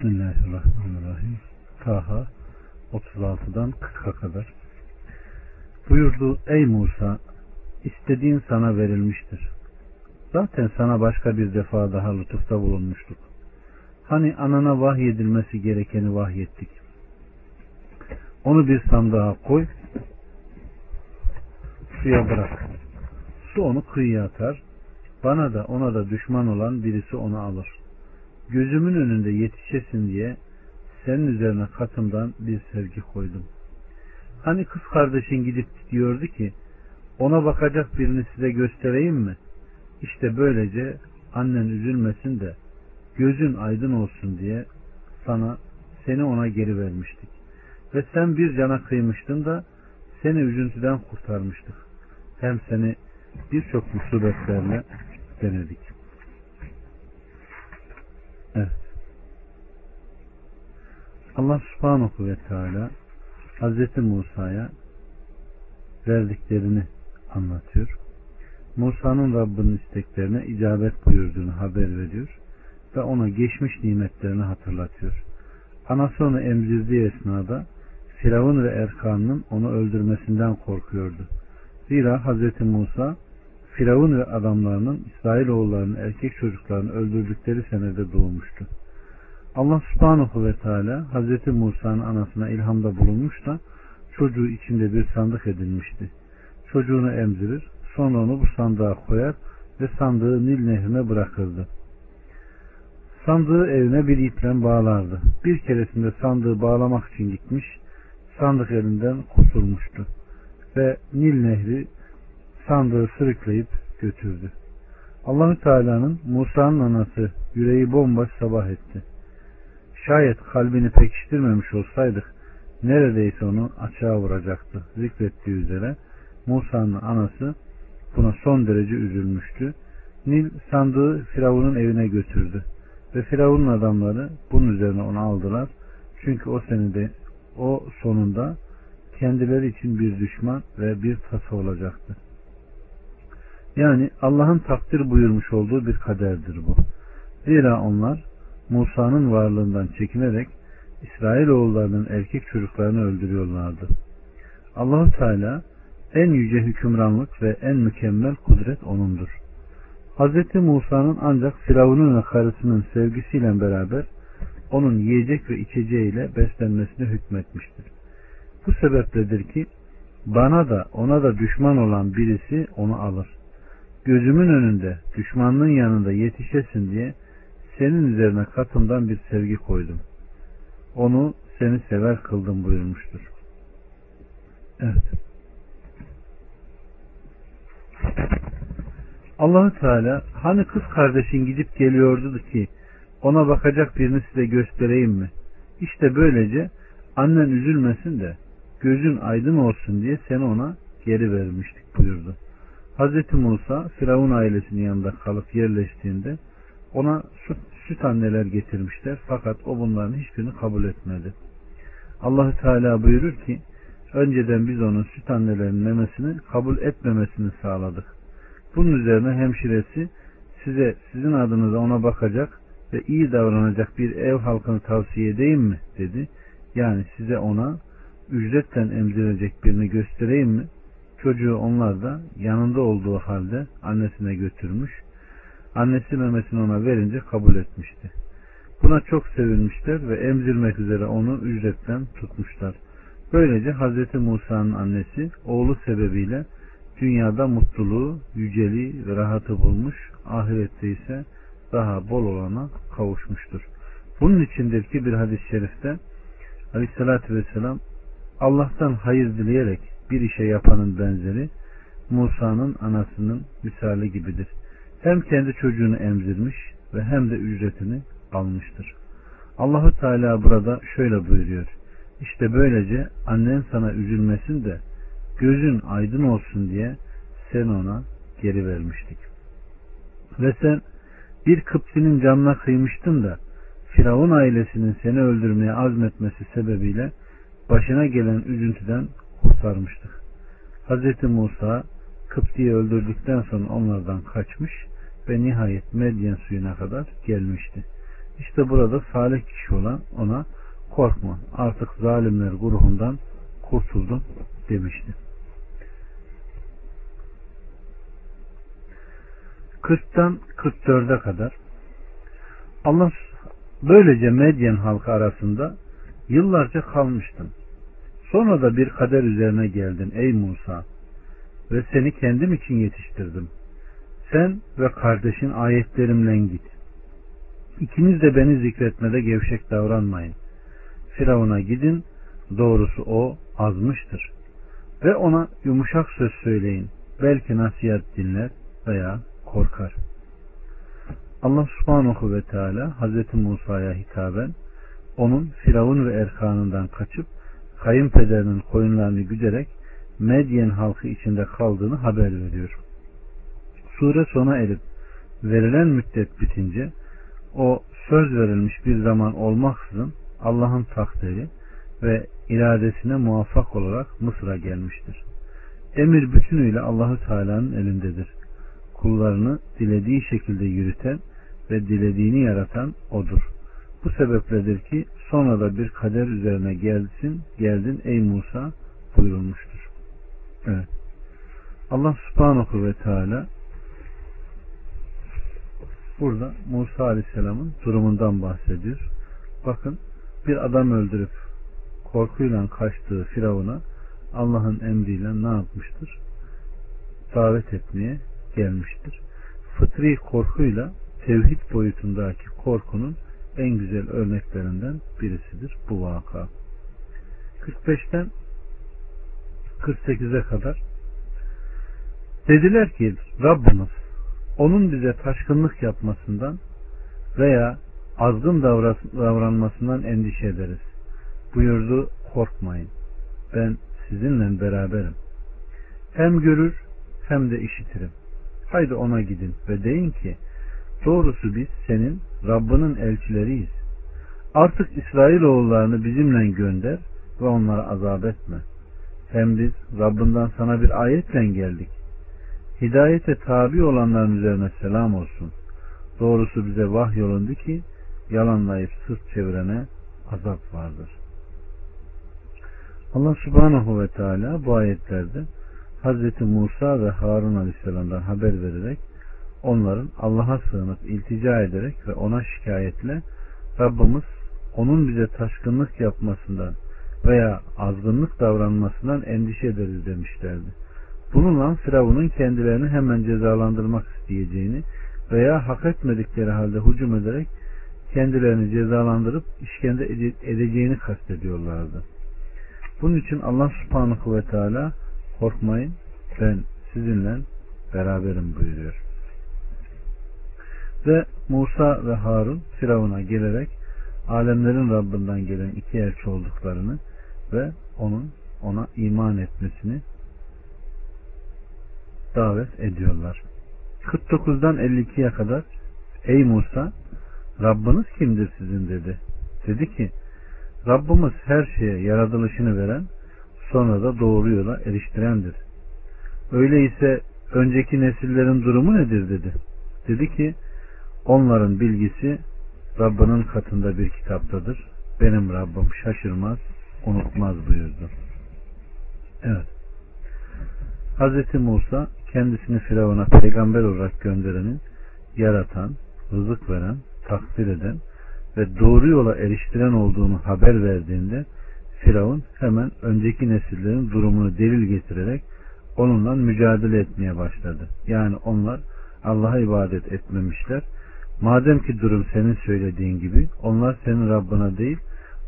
Bismillahirrahmanirrahim. Taha 36'dan 40'a kadar. Buyurdu ey Musa istediğin sana verilmiştir. Zaten sana başka bir defa daha lütufta bulunmuştuk. Hani anana vahyedilmesi gerekeni vahyettik. Onu bir sandığa koy, suya bırak. Su onu kıyıya atar. Bana da ona da düşman olan birisi onu alır. Gözümün önünde yetişesin diye senin üzerine katımdan bir sevgi koydum. Hani kız kardeşin gidip diyordu ki ona bakacak birini size göstereyim mi? İşte böylece annen üzülmesin de gözün aydın olsun diye sana seni ona geri vermiştik. Ve sen bir cana kıymıştın da seni üzüntüden kurtarmıştık. Hem seni birçok musibetlerle denedik. Evet. Allah subhanahu ve teala Hz. Musa'ya verdiklerini anlatıyor. Musa'nın Rabbinin isteklerine icabet buyurduğunu haber veriyor ve ona geçmiş nimetlerini hatırlatıyor. Anası onu emzirdiği esnada Firavun ve Erkan'ın onu öldürmesinden korkuyordu. Zira Hz. Musa Firavun ve adamlarının İsrailoğullarının erkek çocuklarını öldürdükleri senede doğmuştu. Allah subhanahu ve teala Hz. Musa'nın anasına ilhamda bulunmuş da çocuğu içinde bir sandık edilmişti. Çocuğunu emzirir, sonra onu bu sandığa koyar ve sandığı Nil nehrine bırakırdı. Sandığı evine bir iple bağlardı. Bir keresinde sandığı bağlamak için gitmiş, sandık elinden kurtulmuştu. Ve Nil nehri sandığı sürükleyip götürdü. Allahü Teala'nın Musa'nın anası yüreği bomboş sabah etti. Şayet kalbini pekiştirmemiş olsaydık neredeyse onu açığa vuracaktı. Zikrettiği üzere Musa'nın anası buna son derece üzülmüştü. Nil sandığı Firavun'un evine götürdü. Ve Firavun'un adamları bunun üzerine onu aldılar. Çünkü o senede o sonunda kendileri için bir düşman ve bir tasa olacaktı. Yani Allah'ın takdir buyurmuş olduğu bir kaderdir bu. Zira onlar Musa'nın varlığından çekinerek İsrailoğullarının erkek çocuklarını öldürüyorlardı. Allahu Teala en yüce hükümranlık ve en mükemmel kudret O'nundur. Hz. Musa'nın ancak Firavun'un ve karısının sevgisiyle beraber onun yiyecek ve içeceğiyle beslenmesine hükmetmiştir. Bu sebepledir ki bana da ona da düşman olan birisi onu alır. Gözümün önünde düşmanlığın yanında yetişesin diye senin üzerine katımdan bir sevgi koydum. Onu seni sever kıldım buyurmuştur. Evet. Allahu Teala hani kız kardeşin gidip geliyordu ki ona bakacak birini size göstereyim mi? İşte böylece annen üzülmesin de gözün aydın olsun diye seni ona geri vermiştik buyurdu. Hz. Musa Firavun ailesinin yanında kalıp yerleştiğinde ona süt, süt anneler getirmişler fakat o bunların hiçbirini kabul etmedi. Allahü Teala buyurur ki önceden biz onun süt annelerinin memesini kabul etmemesini sağladık. Bunun üzerine hemşiresi size sizin adınıza ona bakacak ve iyi davranacak bir ev halkını tavsiye edeyim mi dedi. Yani size ona ücretten emzirecek birini göstereyim mi? Çocuğu onlar da yanında olduğu halde annesine götürmüş. Annesi memesini ona verince kabul etmişti. Buna çok sevinmişler ve emzirmek üzere onu ücretten tutmuşlar. Böylece Hz. Musa'nın annesi oğlu sebebiyle dünyada mutluluğu, yüceliği ve rahatı bulmuş, ahirette ise daha bol olana kavuşmuştur. Bunun içindir ki bir hadis-i şerifte Aleyhisselatü Vesselam Allah'tan hayır dileyerek bir işe yapanın benzeri Musa'nın anasının misali gibidir. Hem kendi çocuğunu emzirmiş ve hem de ücretini almıştır. Allahu Teala burada şöyle buyuruyor. İşte böylece annen sana üzülmesin de gözün aydın olsun diye sen ona geri vermiştik. Ve sen bir Kıpsi'nin canına kıymıştın da Firavun ailesinin seni öldürmeye azmetmesi sebebiyle başına gelen üzüntüden kurtarmıştık. Hz. Musa Kıpti'yi öldürdükten sonra onlardan kaçmış ve nihayet Medyen suyuna kadar gelmişti. İşte burada salih kişi olan ona korkma artık zalimler grubundan kurtuldum demişti. 40'tan 44'e kadar Allah böylece Medyen halkı arasında yıllarca kalmıştın. Sonra da bir kader üzerine geldin ey Musa ve seni kendim için yetiştirdim. Sen ve kardeşin ayetlerimle git. İkiniz de beni zikretmede gevşek davranmayın. Firavun'a gidin, doğrusu o azmıştır. Ve ona yumuşak söz söyleyin. Belki nasihat dinler veya korkar. Allah subhanahu ve teala Hazreti Musa'ya hitaben onun Firavun ve Erkan'ından kaçıp kayınpederinin koyunlarını güderek Medyen halkı içinde kaldığını haber veriyor. Sure sona erip verilen müddet bitince o söz verilmiş bir zaman olmaksızın Allah'ın takdiri ve iradesine muvaffak olarak Mısır'a gelmiştir. Emir bütünüyle Allahü Teala'nın elindedir. Kullarını dilediği şekilde yürüten ve dilediğini yaratan odur. Bu sebepledir ki sonra da bir kader üzerine gelsin, geldin ey Musa buyurulmuştur. Evet. Allah subhanahu ve teala burada Musa aleyhisselamın durumundan bahsediyor. Bakın bir adam öldürüp korkuyla kaçtığı Firavun'a Allah'ın emriyle ne yapmıştır? Davet etmeye gelmiştir. Fıtri korkuyla tevhid boyutundaki korkunun en güzel örneklerinden birisidir bu vaka. 45'ten 48'e kadar dediler ki Rabbimiz onun bize taşkınlık yapmasından veya azgın davranmasından endişe ederiz. Buyurdu korkmayın. Ben sizinle beraberim. Hem görür hem de işitirim. Haydi ona gidin ve deyin ki doğrusu biz senin Rabbinin elçileriyiz. Artık İsrailoğullarını bizimle gönder ve onlara azap etme. Hem biz Rabbinden sana bir ayetle geldik. Hidayete tabi olanların üzerine selam olsun. Doğrusu bize vahyolundu ki yalanlayıp sırt çevirene azap vardır. Allah subhanahu ve teala bu ayetlerde Hz. Musa ve Harun aleyhisselamdan haber vererek onların Allah'a sığınıp iltica ederek ve ona şikayetle Rabbimiz onun bize taşkınlık yapmasından veya azgınlık davranmasından endişe ederiz demişlerdi. Bununla Firavun'un kendilerini hemen cezalandırmak isteyeceğini veya hak etmedikleri halde hücum ederek kendilerini cezalandırıp işkence edeceğini kastediyorlardı. Bunun için Allah subhanahu ve teala korkmayın ben sizinle beraberim buyuruyor. Ve Musa ve Harun Firavun'a gelerek alemlerin Rabbinden gelen iki elçi olduklarını ve onun ona iman etmesini davet ediyorlar. 49'dan 52'ye kadar Ey Musa Rabbiniz kimdir sizin dedi. Dedi ki Rabbimiz her şeye yaratılışını veren sonra da doğru yola eriştirendir. Öyleyse önceki nesillerin durumu nedir dedi. Dedi ki onların bilgisi Rabbinin katında bir kitaptadır. Benim Rabbim şaşırmaz, unutmaz buyurdu. Evet. Hz. Musa kendisini Firavun'a peygamber olarak gönderenin yaratan, rızık veren, takdir eden ve doğru yola eriştiren olduğunu haber verdiğinde Firavun hemen önceki nesillerin durumunu delil getirerek onunla mücadele etmeye başladı. Yani onlar Allah'a ibadet etmemişler. Madem ki durum senin söylediğin gibi onlar senin Rabbına değil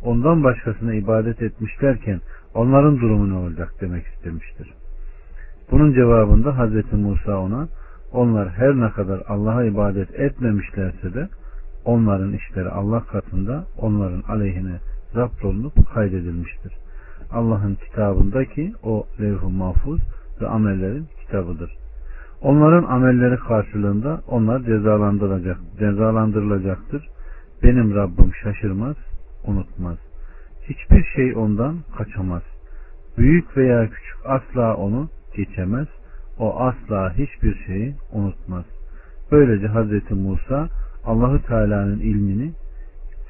ondan başkasına ibadet etmişlerken onların durumu ne olacak demek istemiştir. Bunun cevabında Hz. Musa ona onlar her ne kadar Allah'a ibadet etmemişlerse de onların işleri Allah katında onların aleyhine zapt olunup kaydedilmiştir. Allah'ın kitabındaki o levh-u mahfuz ve amellerin kitabıdır. Onların amelleri karşılığında onlar cezalandırılacak, cezalandırılacaktır. Benim Rabbim şaşırmaz, unutmaz. Hiçbir şey ondan kaçamaz. Büyük veya küçük asla onu geçemez. O asla hiçbir şeyi unutmaz. Böylece Hz. Musa Allahü Teala'nın ilmini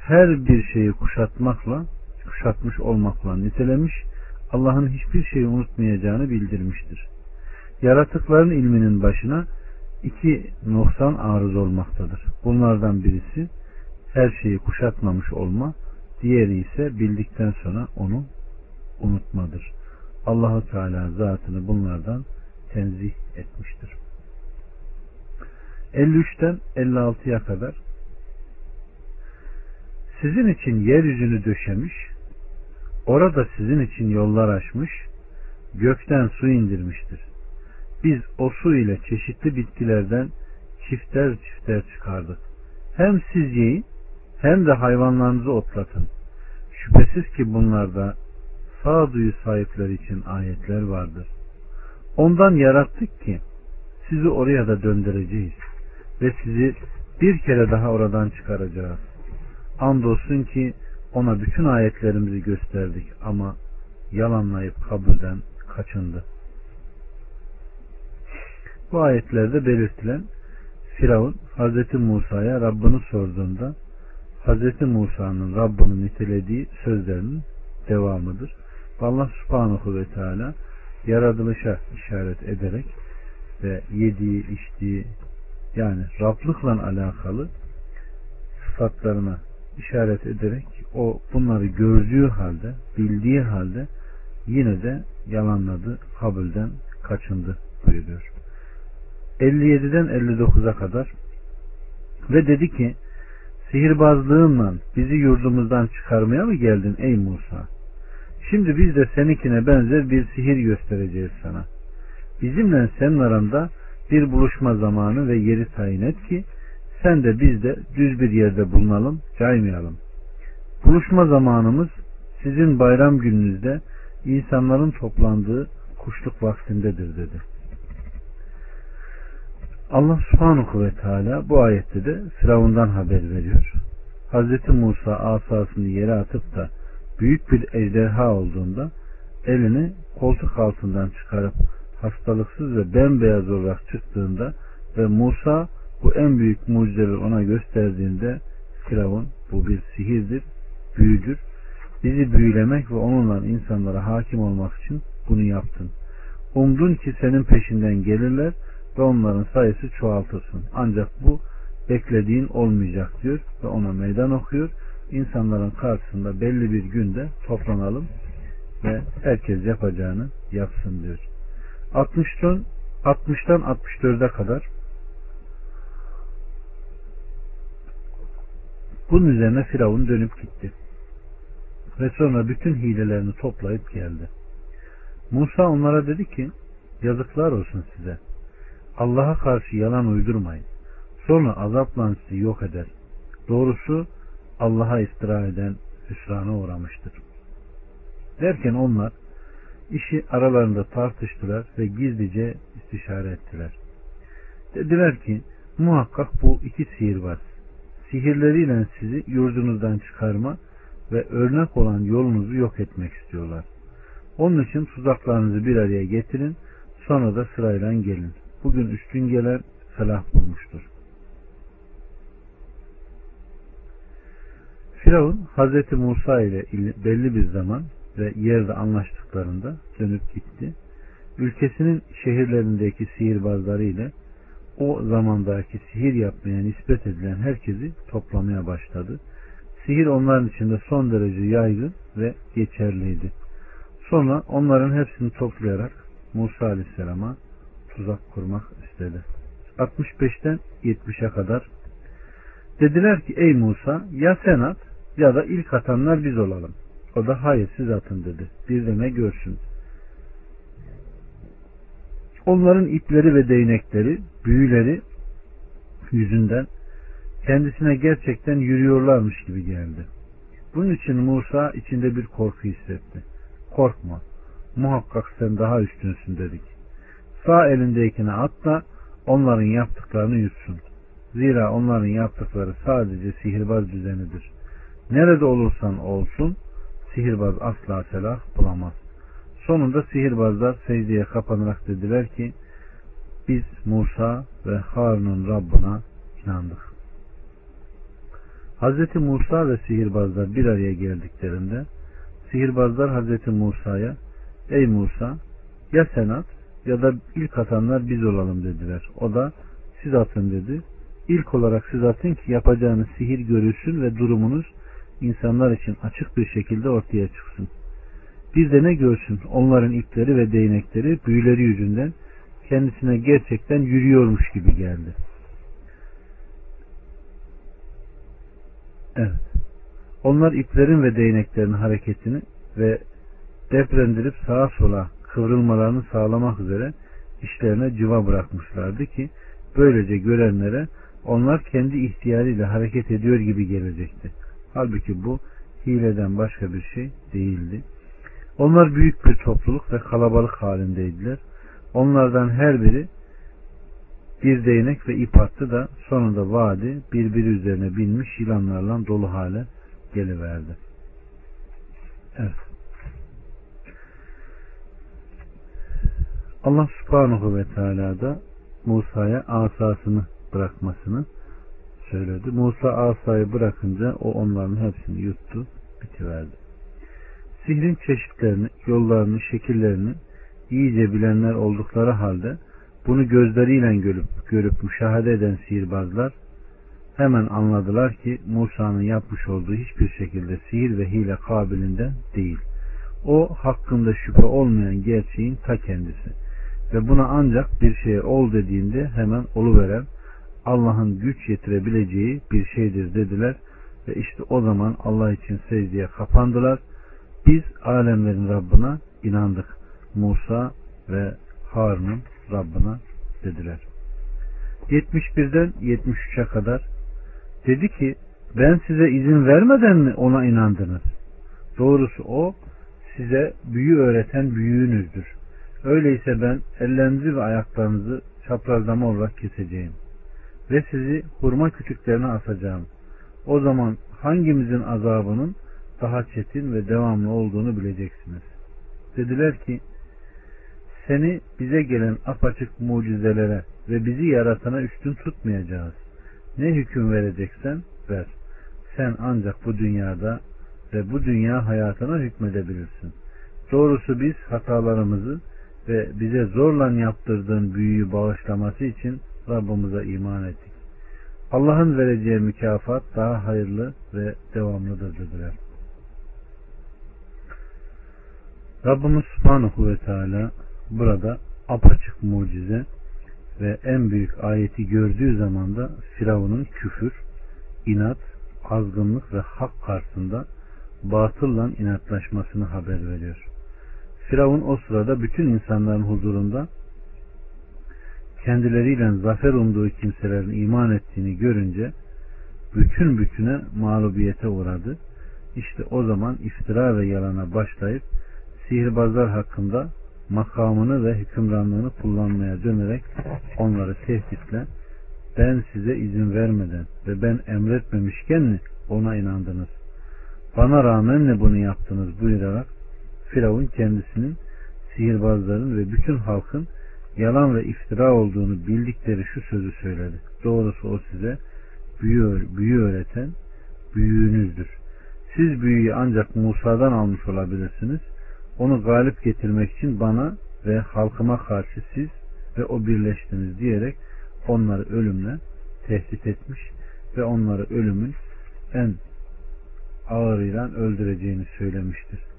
her bir şeyi kuşatmakla, kuşatmış olmakla nitelemiş, Allah'ın hiçbir şeyi unutmayacağını bildirmiştir. Yaratıkların ilminin başına iki noksan arız olmaktadır. Bunlardan birisi her şeyi kuşatmamış olma, diğeri ise bildikten sonra onu unutmadır. Allahu Teala zatını bunlardan tenzih etmiştir. 53'ten 56'ya kadar sizin için yeryüzünü döşemiş, orada sizin için yollar açmış, gökten su indirmiştir. Biz o su ile çeşitli bitkilerden çifter çifter çıkardık. Hem siz yiyin hem de hayvanlarınızı otlatın. Şüphesiz ki bunlarda sağduyu sahipleri için ayetler vardır. Ondan yarattık ki sizi oraya da döndüreceğiz ve sizi bir kere daha oradan çıkaracağız. Andolsun ki ona bütün ayetlerimizi gösterdik ama yalanlayıp kabulden kaçındı. Bu ayetlerde belirtilen Firavun Hz. Musa'ya Rabbini sorduğunda Hz. Musa'nın Rabbini nitelediği sözlerinin devamıdır. Allah subhanahu ve teala yaratılışa işaret ederek ve yediği, içtiği yani Rablıkla alakalı sıfatlarına işaret ederek o bunları gördüğü halde, bildiği halde yine de yalanladı, kabulden kaçındı buyuruyor. 57'den 59'a kadar ve dedi ki sihirbazlığınla bizi yurdumuzdan çıkarmaya mı geldin ey Musa? Şimdi biz de seninkine benzer bir sihir göstereceğiz sana. Bizimle senin aranda bir buluşma zamanı ve yeri tayin et ki sen de biz de düz bir yerde bulunalım, caymayalım. Buluşma zamanımız sizin bayram gününüzde insanların toplandığı kuşluk vaktindedir dedi. Allah subhanahu ve teala bu ayette de Firavundan haber veriyor. Hz. Musa asasını yere atıp da büyük bir ejderha olduğunda elini koltuk altından çıkarıp hastalıksız ve bembeyaz olarak çıktığında ve Musa bu en büyük mucizeleri ona gösterdiğinde Firavun bu bir sihirdir, büyüdür. Bizi büyülemek ve onunla insanlara hakim olmak için bunu yaptın. Umdun ki senin peşinden gelirler ve onların sayısı çoğaltırsın. Ancak bu beklediğin olmayacak diyor ve ona meydan okuyor. İnsanların karşısında belli bir günde toplanalım ve herkes yapacağını yapsın diyor. 60'tan 60'tan 64'e kadar bunun üzerine Firavun dönüp gitti. Ve sonra bütün hilelerini toplayıp geldi. Musa onlara dedi ki yazıklar olsun size. Allah'a karşı yalan uydurmayın. Sonra azapla sizi yok eder. Doğrusu Allah'a istira eden hüsrana uğramıştır. Derken onlar işi aralarında tartıştılar ve gizlice istişare ettiler. Dediler ki muhakkak bu iki sihirbaz sihirleriyle sizi yurdunuzdan çıkarma ve örnek olan yolunuzu yok etmek istiyorlar. Onun için tuzaklarınızı bir araya getirin sonra da sırayla gelin. Bugün üstün gelen felah bulmuştur. Firavun Hazreti Musa ile belli bir zaman ve yerde anlaştıklarında dönüp gitti. Ülkesinin şehirlerindeki sihirbazları ile o zamandaki sihir yapmaya nispet edilen herkesi toplamaya başladı. Sihir onların içinde son derece yaygın ve geçerliydi. Sonra onların hepsini toplayarak Musa Aleyhisselam'a tuzak kurmak istedi. 65'ten 70'e kadar dediler ki ey Musa ya sen at ya da ilk atanlar biz olalım. O da hayır siz atın dedi. Bir de ne görsün. Onların ipleri ve değnekleri, büyüleri yüzünden kendisine gerçekten yürüyorlarmış gibi geldi. Bunun için Musa içinde bir korku hissetti. Korkma, muhakkak sen daha üstünsün dedik. Sağ elindekine at da onların yaptıklarını yutsun. Zira onların yaptıkları sadece sihirbaz düzenidir. Nerede olursan olsun sihirbaz asla selah bulamaz. Sonunda sihirbazlar secdeye kapanarak dediler ki biz Musa ve Harun'un Rabbına inandık. Hz. Musa ve sihirbazlar bir araya geldiklerinde sihirbazlar Hz. Musa'ya ey Musa ya sen at ya da ilk atanlar biz olalım dediler. O da siz atın dedi. İlk olarak siz atın ki yapacağınız sihir görülsün ve durumunuz insanlar için açık bir şekilde ortaya çıksın. Bir de ne görsün onların ipleri ve değnekleri büyüleri yüzünden kendisine gerçekten yürüyormuş gibi geldi. Evet. Onlar iplerin ve değneklerin hareketini ve deprendirip sağa sola kıvrılmalarını sağlamak üzere işlerine civa bırakmışlardı ki böylece görenlere onlar kendi ihtiyarıyla hareket ediyor gibi gelecekti. Halbuki bu hileden başka bir şey değildi. Onlar büyük bir topluluk ve kalabalık halindeydiler. Onlardan her biri bir değnek ve ip attı da sonunda vadi birbiri üzerine binmiş yılanlarla dolu hale geliverdi. Evet. Allah subhanahu ve teala da Musa'ya asasını bırakmasını söyledi. Musa asayı bırakınca o onların hepsini yuttu, bitiverdi. Sihrin çeşitlerini, yollarını, şekillerini iyice bilenler oldukları halde bunu gözleriyle görüp, görüp müşahede eden sihirbazlar hemen anladılar ki Musa'nın yapmış olduğu hiçbir şekilde sihir ve hile kabilinden değil. O hakkında şüphe olmayan gerçeğin ta kendisi. Ve buna ancak bir şeye ol dediğinde hemen oluveren Allah'ın güç yetirebileceği bir şeydir dediler ve işte o zaman Allah için secdeye kapandılar. Biz alemlerin Rabbına inandık. Musa ve Harun'un Rabbına dediler. 71'den 73'e kadar dedi ki ben size izin vermeden mi ona inandınız? Doğrusu o size büyü öğreten büyüğünüzdür. Öyleyse ben ellerinizi ve ayaklarınızı çaprazlama olarak keseceğim. Ve sizi hurma kütüklerine asacağım. O zaman hangimizin azabının daha çetin ve devamlı olduğunu bileceksiniz. Dediler ki seni bize gelen apaçık mucizelere ve bizi yaratana üstün tutmayacağız. Ne hüküm vereceksen ver. Sen ancak bu dünyada ve bu dünya hayatına hükmedebilirsin. Doğrusu biz hatalarımızı ve bize zorla yaptırdığın büyüyü bağışlaması için Rabbimize iman ettik. Allah'ın vereceği mükafat daha hayırlı ve devamlıdır dediler. Rabbimiz Subhanahu ve Teala burada apaçık mucize ve en büyük ayeti gördüğü zaman da Firavun'un küfür, inat, azgınlık ve hak karşısında batılla inatlaşmasını haber veriyor. Firavun o sırada bütün insanların huzurunda kendileriyle zafer umduğu kimselerin iman ettiğini görünce bütün bütüne mağlubiyete uğradı. İşte o zaman iftira ve yalana başlayıp sihirbazlar hakkında makamını ve hükümranlığını kullanmaya dönerek onları tehditle ben size izin vermeden ve ben emretmemişken mi ona inandınız? Bana rağmen mi bunu yaptınız buyurarak Firavun kendisinin sihirbazların ve bütün halkın yalan ve iftira olduğunu bildikleri şu sözü söyledi. Doğrusu o size büyü, büyü öğreten büyüğünüzdür. Siz büyüyü ancak Musa'dan almış olabilirsiniz. Onu galip getirmek için bana ve halkıma karşı siz ve o birleştiniz diyerek onları ölümle tehdit etmiş ve onları ölümün en ağırıyla öldüreceğini söylemiştir.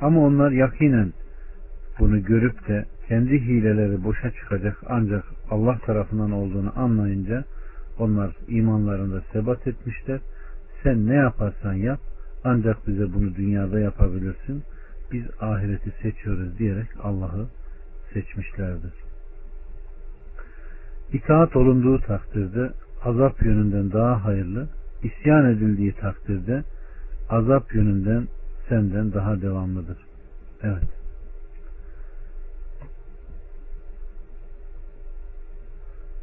Ama onlar yakinen bunu görüp de kendi hileleri boşa çıkacak ancak Allah tarafından olduğunu anlayınca onlar imanlarında sebat etmişler. Sen ne yaparsan yap ancak bize bunu dünyada yapabilirsin. Biz ahireti seçiyoruz diyerek Allah'ı seçmişlerdir. İtaat olunduğu takdirde azap yönünden daha hayırlı, isyan edildiği takdirde azap yönünden senden daha devamlıdır. Evet.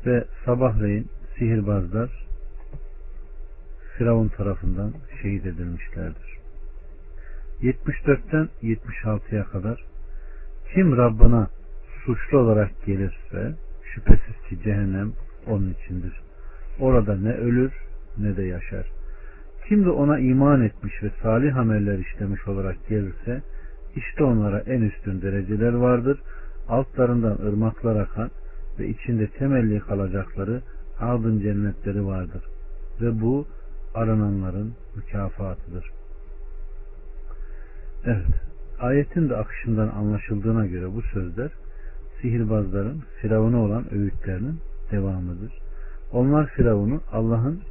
Ve sabahleyin sihirbazlar Firavun tarafından şehit edilmişlerdir. 74'ten 76'ya kadar kim Rabbına suçlu olarak gelirse şüphesiz ki cehennem onun içindir. Orada ne ölür ne de yaşar. Kim de ona iman etmiş ve salih ameller işlemiş olarak gelirse işte onlara en üstün dereceler vardır. Altlarından ırmaklar akan ve içinde temelli kalacakları adın cennetleri vardır. Ve bu arananların mükafatıdır. Evet. Ayetin de akışından anlaşıldığına göre bu sözler sihirbazların Firavun'a olan öğütlerinin devamıdır. Onlar Firavun'u Allah'ın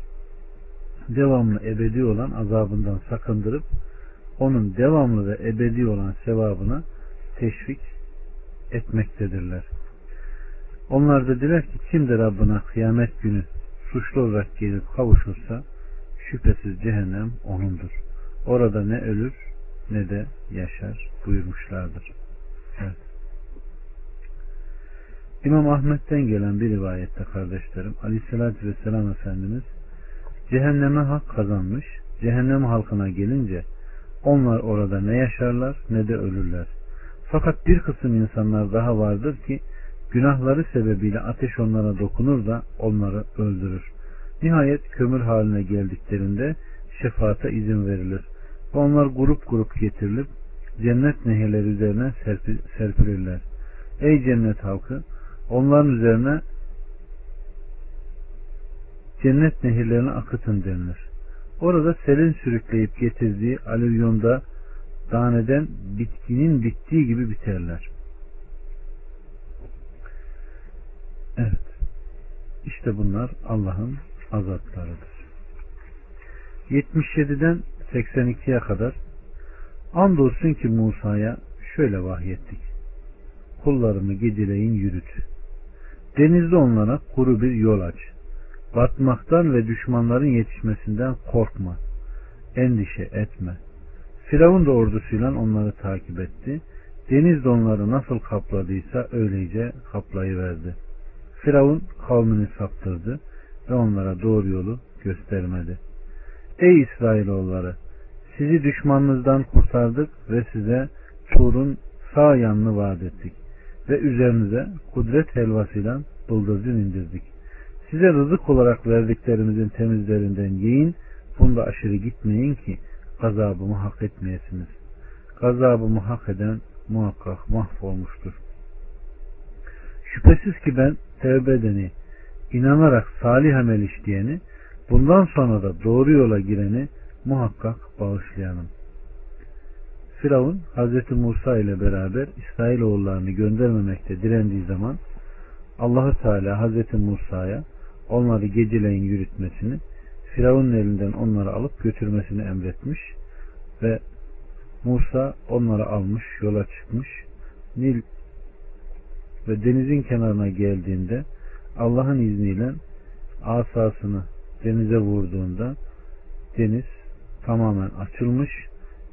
devamlı ebedi olan azabından sakındırıp onun devamlı ve ebedi olan sevabına teşvik etmektedirler. Onlar da diler ki kim de Rabbına kıyamet günü suçlu olarak gelip kavuşursa şüphesiz cehennem onundur. Orada ne ölür ne de yaşar buyurmuşlardır. Evet. İmam Ahmet'ten gelen bir rivayette kardeşlerim Aleyhisselatü Vesselam Efendimiz cehenneme hak kazanmış cehennem halkına gelince onlar orada ne yaşarlar ne de ölürler. Fakat bir kısım insanlar daha vardır ki günahları sebebiyle ateş onlara dokunur da onları öldürür. Nihayet kömür haline geldiklerinde şefaata izin verilir. Ve onlar grup grup getirilip cennet nehirleri üzerine serpilirler. Ey cennet halkı onların üzerine cennet nehirlerini akıtın denilir. Orada selin sürükleyip getirdiği alüvyonda daneden bitkinin bittiği gibi biterler. Evet. İşte bunlar Allah'ın azaplarıdır. 77'den 82'ye kadar andolsun ki Musa'ya şöyle vahyettik. Kullarımı geceleyin yürüt. Denizde onlara kuru bir yol aç. Batmaktan ve düşmanların yetişmesinden korkma. Endişe etme. Firavun da ordusuyla onları takip etti. Deniz de onları nasıl kapladıysa öylece kaplayıverdi. Firavun kavmini saptırdı ve onlara doğru yolu göstermedi. Ey İsrailoğulları! Sizi düşmanınızdan kurtardık ve size Tur'un sağ yanını vaat ettik ve üzerinize kudret helvasıyla bıldırcın indirdik. Size rızık olarak verdiklerimizin temizlerinden yiyin, bunda aşırı gitmeyin ki gazabımı hak etmeyesiniz. Gazabımı hak eden muhakkak mahvolmuştur. Şüphesiz ki ben tevbe edeni, inanarak salih amel işleyeni, bundan sonra da doğru yola gireni muhakkak bağışlayanım. Firavun Hz. Musa ile beraber İsrailoğullarını göndermemekte direndiği zaman Allahu Teala Hz. Musa'ya onları geceleyin yürütmesini, Firavun'un elinden onları alıp götürmesini emretmiş ve Musa onları almış, yola çıkmış. Nil ve denizin kenarına geldiğinde Allah'ın izniyle asasını denize vurduğunda deniz tamamen açılmış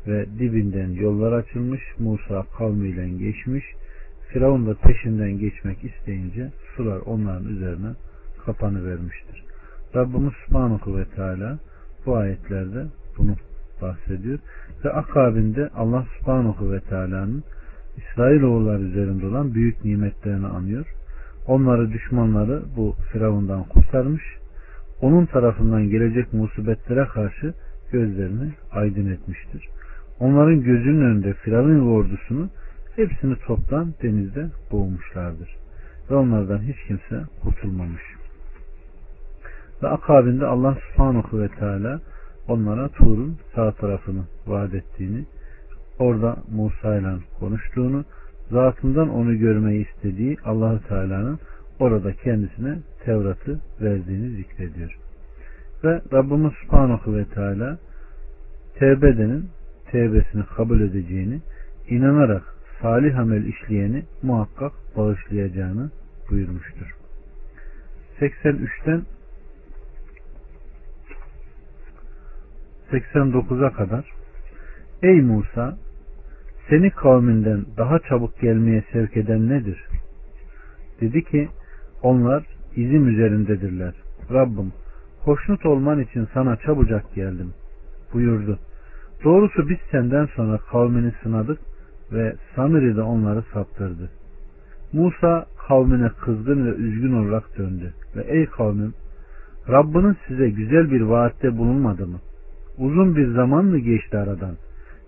ve dibinden yollar açılmış. Musa kavmiyle geçmiş. Firavun da peşinden geçmek isteyince sular onların üzerine kapanı vermiştir. Rabbimiz Subhanahu ve Teala bu ayetlerde bunu bahsediyor. Ve akabinde Allah Subhanahu ve Teala'nın İsrailoğulları üzerinde olan büyük nimetlerini anıyor. Onları düşmanları bu Firavundan kurtarmış. Onun tarafından gelecek musibetlere karşı gözlerini aydın etmiştir. Onların gözünün önünde Firavun ordusunu hepsini toptan denizde boğmuşlardır. Ve onlardan hiç kimse kurtulmamış. Ve akabinde Allah subhanahu ve teala onlara Tur'un sağ tarafını vaat ettiğini, orada Musa ile konuştuğunu, zatından onu görmeyi istediği Allahu Teala'nın orada kendisine Tevrat'ı verdiğini zikrediyor. Ve Rabbimiz Subhanahu ve Teala tevbe edenin tevbesini kabul edeceğini, inanarak salih amel işleyeni muhakkak bağışlayacağını buyurmuştur. 83'ten 89'a kadar Ey Musa seni kavminden daha çabuk gelmeye sevk eden nedir? Dedi ki onlar izim üzerindedirler. Rabbim hoşnut olman için sana çabucak geldim buyurdu. Doğrusu biz senden sonra kavmini sınadık ve Samiri de onları saptırdı. Musa kavmine kızgın ve üzgün olarak döndü ve ey kavmim Rabbinin size güzel bir vaatte bulunmadı mı? Uzun bir zaman mı geçti aradan?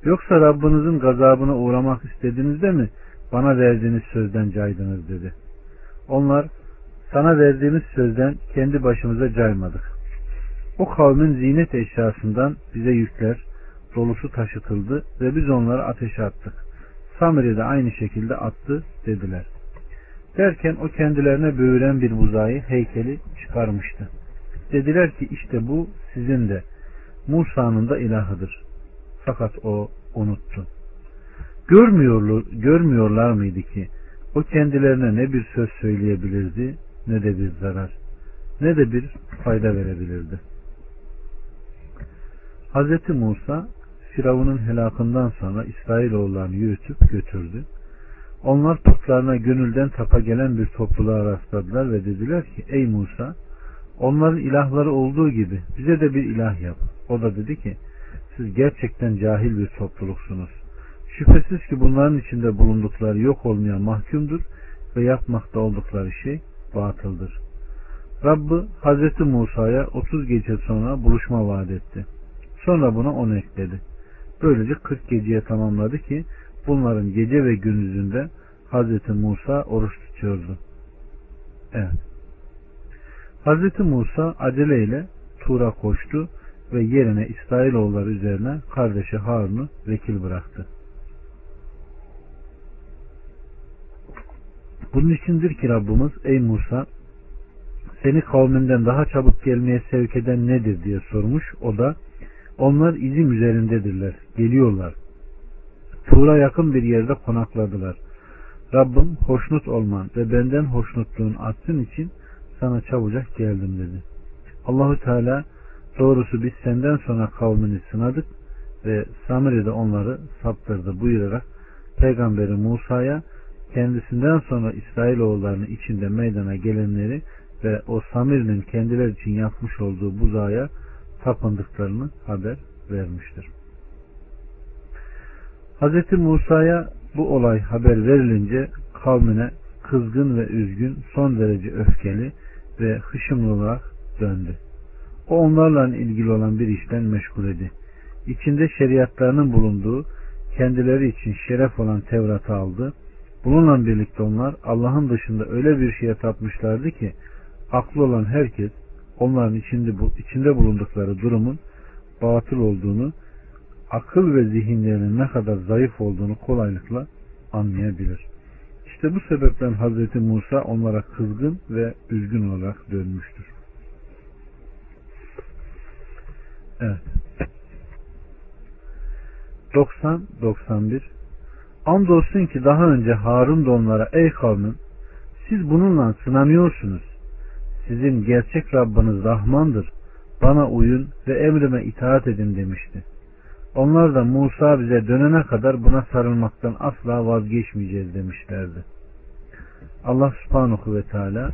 Yoksa Rabbinizin gazabına uğramak istediğinizde mi bana verdiğiniz sözden caydınız dedi. Onlar sana verdiğimiz sözden kendi başımıza caymadık. O kavmin zinet eşyasından bize yükler dolusu taşıtıldı ve biz onları ateşe attık. Samiri de aynı şekilde attı dediler. Derken o kendilerine böğüren bir buzayı heykeli çıkarmıştı. Dediler ki işte bu sizin de Musa'nın da ilahıdır. Fakat o unuttu. Görmüyorlar, görmüyorlar mıydı ki o kendilerine ne bir söz söyleyebilirdi ne de bir zarar ne de bir fayda verebilirdi. Hz. Musa Firavun'un helakından sonra İsrailoğullarını yürütüp götürdü. Onlar putlarına gönülden tapa gelen bir topluluğa rastladılar ve dediler ki ey Musa onların ilahları olduğu gibi bize de bir ilah yap. O da dedi ki siz gerçekten cahil bir topluluksunuz. Şüphesiz ki bunların içinde bulundukları yok olmaya mahkumdur ve yapmakta oldukları şey batıldır. Rabbı Hazreti Musa'ya 30 gece sonra buluşma vaat etti. Sonra buna 10 ekledi. Böylece 40 geceye tamamladı ki bunların gece ve gündüzünde Hazreti Musa oruç tutuyordu. Evet. Hazreti Musa aceleyle Tur'a koştu ve yerine İsrailoğulları üzerine kardeşi Harun'u vekil bıraktı. Bunun içindir ki Rabbimiz ey Musa seni kavminden daha çabuk gelmeye sevk eden nedir diye sormuş. O da onlar izim üzerindedirler. Geliyorlar. Tuğra yakın bir yerde konakladılar. Rabbim hoşnut olman ve benden hoşnutluğun artsın için sana çabucak geldim dedi. Allahü Teala doğrusu biz senden sonra kavmini sınadık ve Samiri'de onları saptırdı buyurarak Peygamberi Musa'ya kendisinden sonra İsrailoğullarının içinde meydana gelenleri ve o Samir'in kendiler için yapmış olduğu buzaya tapındıklarını haber vermiştir. Hz. Musa'ya bu olay haber verilince kavmine kızgın ve üzgün, son derece öfkeli ve hışımlı olarak döndü. O onlarla ilgili olan bir işten meşgul idi. İçinde şeriatlarının bulunduğu, kendileri için şeref olan Tevrat'ı aldı. Bununla birlikte onlar Allah'ın dışında öyle bir şeye tapmışlardı ki aklı olan herkes onların içinde, içinde bulundukları durumun batıl olduğunu, akıl ve zihinlerinin ne kadar zayıf olduğunu kolaylıkla anlayabilir. İşte bu sebepten Hazreti Musa onlara kızgın ve üzgün olarak dönmüştür. Evet. 90-91 Andolsun ki daha önce Harun da onlara ey kavmim siz bununla sınanıyorsunuz sizin gerçek Rabbiniz Rahmandır. Bana uyun ve emrime itaat edin demişti. Onlar da Musa bize dönene kadar buna sarılmaktan asla vazgeçmeyeceğiz demişlerdi. Allah subhanahu ve teala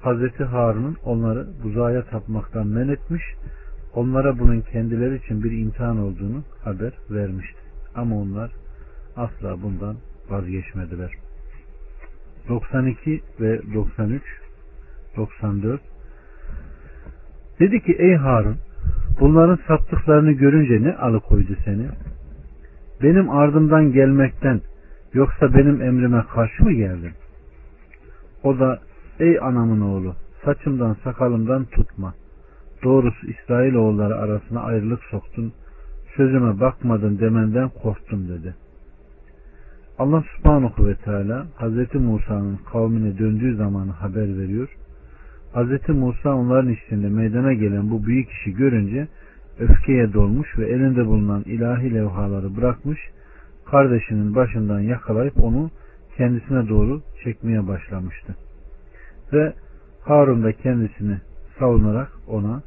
Hazreti Harun'un onları buzaya tapmaktan men etmiş, onlara bunun kendileri için bir imtihan olduğunu haber vermişti. Ama onlar asla bundan vazgeçmediler. 92 ve 93 94 Dedi ki ey Harun bunların saptıklarını görünce ne alıkoydu seni? Benim ardımdan gelmekten yoksa benim emrime karşı mı geldin? O da ey anamın oğlu saçımdan sakalımdan tutma. Doğrusu İsrail oğulları arasına ayrılık soktun. Sözüme bakmadın demenden korktum dedi. Allah subhanahu ve teala Hz. Musa'nın kavmine döndüğü zamanı haber veriyor Hz. Musa onların içinde meydana gelen bu büyük işi görünce öfkeye dolmuş ve elinde bulunan ilahi levhaları bırakmış, kardeşinin başından yakalayıp onu kendisine doğru çekmeye başlamıştı. Ve Harun da kendisini savunarak ona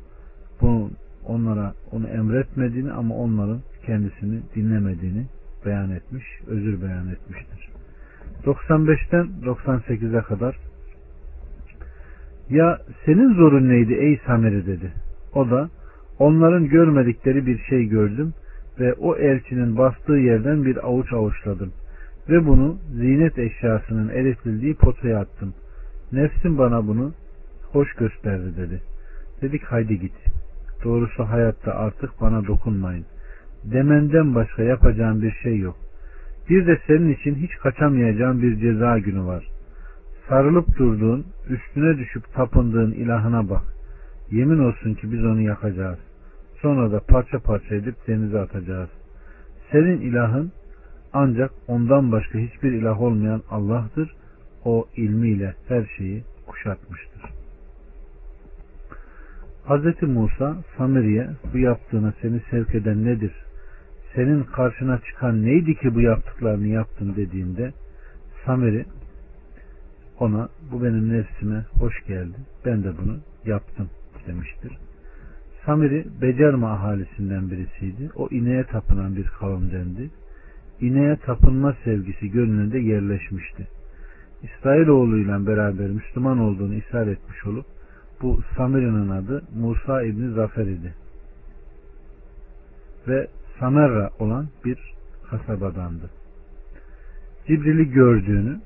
bu onlara onu emretmediğini ama onların kendisini dinlemediğini beyan etmiş, özür beyan etmiştir. 95'ten 98'e kadar ya senin zorun neydi ey Samiri dedi. O da onların görmedikleri bir şey gördüm ve o elçinin bastığı yerden bir avuç avuçladım ve bunu zinet eşyasının eritildiği potaya attım. Nefsim bana bunu hoş gösterdi dedi. Dedik haydi git. Doğrusu hayatta artık bana dokunmayın. Demenden başka yapacağım bir şey yok. Bir de senin için hiç kaçamayacağın bir ceza günü var. Sarılıp durduğun, üstüne düşüp tapındığın ilahına bak. Yemin olsun ki biz onu yakacağız. Sonra da parça parça edip denize atacağız. Senin ilahın ancak ondan başka hiçbir ilah olmayan Allah'tır. O ilmiyle her şeyi kuşatmıştır. Hz. Musa Samiri'ye bu yaptığına seni sevk eden nedir? Senin karşına çıkan neydi ki bu yaptıklarını yaptın dediğinde Samiri ona bu benim nefsime hoş geldi. Ben de bunu yaptım demiştir. Samiri Becerme ahalisinden birisiydi. O ineğe tapınan bir kavimdendi. İneğe tapınma sevgisi gönlünde yerleşmişti. İsrailoğlu beraber Müslüman olduğunu ishar etmiş olup bu Samiri'nin adı Musa İbni Zafer idi. Ve Samerra olan bir kasabadandı. Cibril'i gördüğünü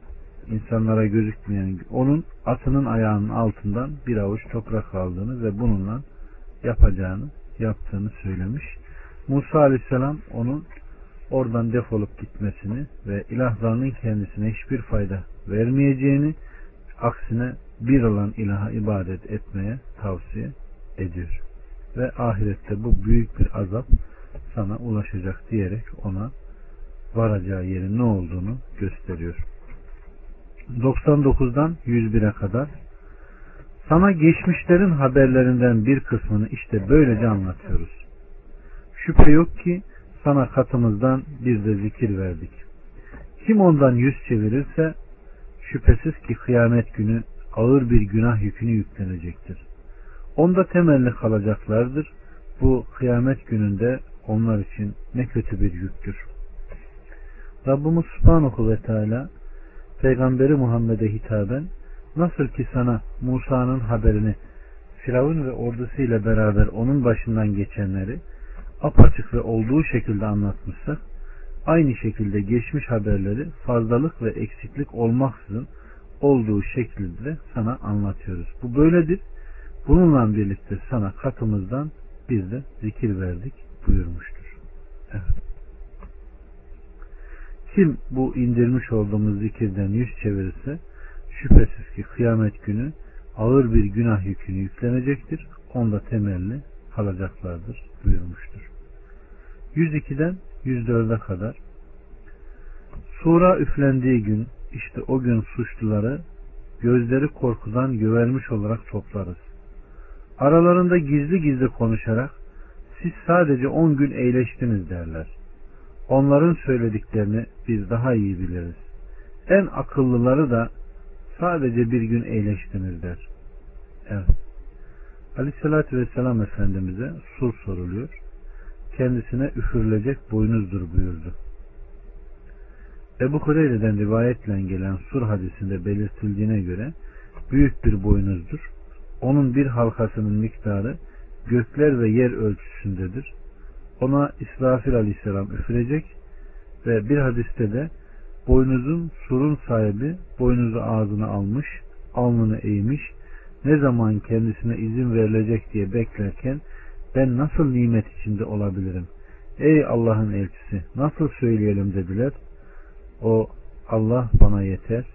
insanlara gözükmeyen onun atının ayağının altından bir avuç toprak aldığını ve bununla yapacağını yaptığını söylemiş. Musa aleyhisselam onun oradan defolup gitmesini ve ilahlarının kendisine hiçbir fayda vermeyeceğini aksine bir olan ilaha ibadet etmeye tavsiye ediyor. Ve ahirette bu büyük bir azap sana ulaşacak diyerek ona varacağı yerin ne olduğunu gösteriyor. 99'dan 101'e kadar sana geçmişlerin haberlerinden bir kısmını işte böylece anlatıyoruz. Şüphe yok ki sana katımızdan bir de zikir verdik. Kim ondan yüz çevirirse şüphesiz ki kıyamet günü ağır bir günah yükünü yüklenecektir. Onda temelli kalacaklardır. Bu kıyamet gününde onlar için ne kötü bir yüktür. Rabbimiz Subhanahu ve Teala Peygamberi Muhammed'e hitaben nasıl ki sana Musa'nın haberini Firavun ve ordusuyla beraber onun başından geçenleri apaçık ve olduğu şekilde anlatmışsak aynı şekilde geçmiş haberleri fazlalık ve eksiklik olmaksızın olduğu şekilde sana anlatıyoruz. Bu böyledir. Bununla birlikte sana katımızdan biz de zikir verdik buyurmuştur. Evet. Kim bu indirmiş olduğumuz zikirden yüz çevirirse şüphesiz ki kıyamet günü ağır bir günah yükünü yüklenecektir. Onda temelli kalacaklardır buyurmuştur. 102'den 104'e kadar Sura üflendiği gün işte o gün suçluları gözleri korkudan gövermiş olarak toplarız. Aralarında gizli gizli konuşarak siz sadece on gün eğleştiniz derler. Onların söylediklerini biz daha iyi biliriz. En akıllıları da sadece bir gün eğleştiniz der. Evet. Aleyhissalatü Vesselam Efendimiz'e sur soruluyor. Kendisine üfürülecek boynuzdur buyurdu. Ebu Hureyre'den rivayetle gelen sur hadisinde belirtildiğine göre büyük bir boynuzdur. Onun bir halkasının miktarı gökler ve yer ölçüsündedir. Ona İsrafil aleyhisselam üfürecek ve bir hadiste de boynuzun surun sahibi boynuzu ağzına almış, alnını eğmiş, ne zaman kendisine izin verilecek diye beklerken ben nasıl nimet içinde olabilirim? Ey Allah'ın elçisi nasıl söyleyelim dediler. O Allah bana yeter.